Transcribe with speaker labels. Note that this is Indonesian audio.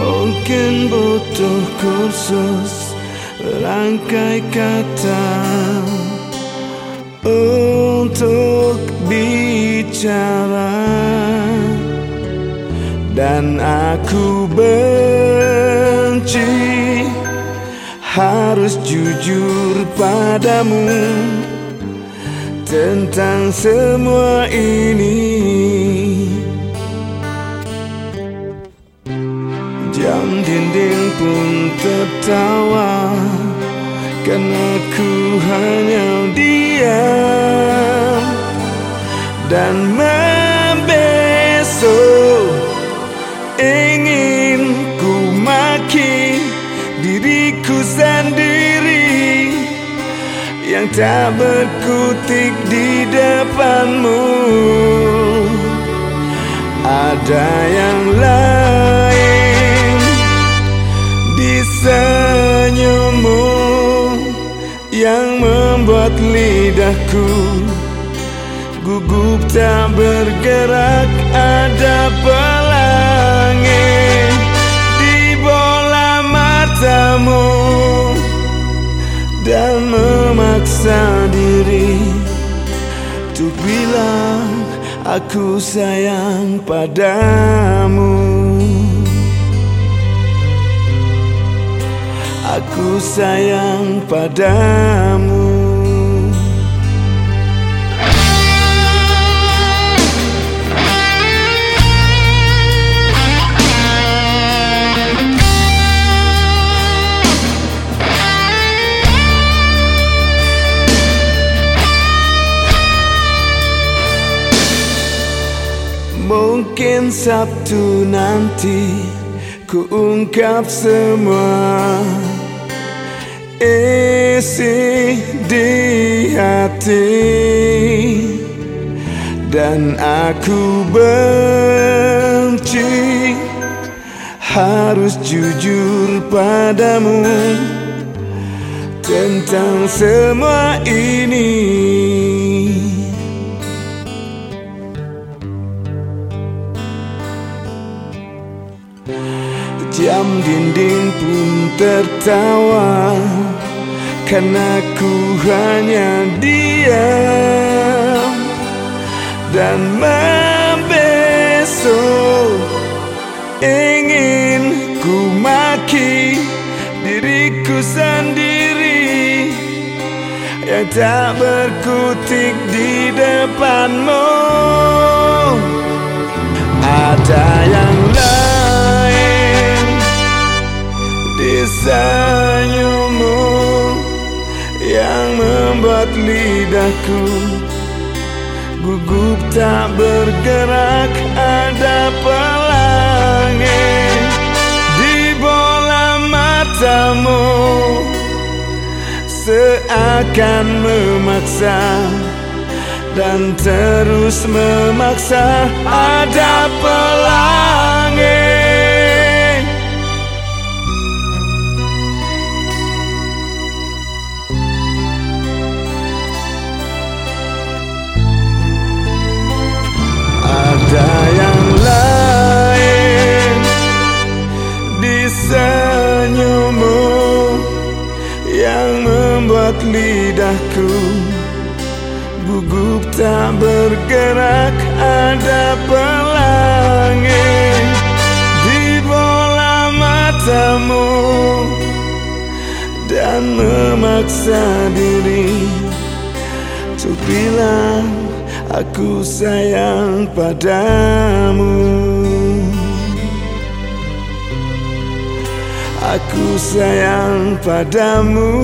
Speaker 1: Mungkin butuh kursus rangkai kata untuk bicara. Dan aku benci harus jujur padamu tentang semua ini. Jam dinding pun tertawa Karena ku hanya diam. Dan membeso Ingin sendiri Yang tak berkutik di depanmu. Ada yang lain di senyummu yang membuat lidahku gugup tak bergerak. Ada pelangi di bola matamu bilang aku sayang padamu. Aku sayang padamu Sabtu nanti ku ungkap semua isi di hati dan aku benci harus jujur padamu tentang semua ini. Jam dinding pun tertawa Karena ku hanya diam Dan membeso Ingin ku maki diriku sendiri Yang tak berkutik di depanmu. Ada senyummu yang membuat lidahku gugup tak bergerak ada pelangi di bola matamu. Seakan memaksa dan terus memaksa ada membuat lidahku gugup tak bergerak ada pelangi di bola matamu dan memaksa diri. Untuk bilang aku sayang padamu Aku sayang padamu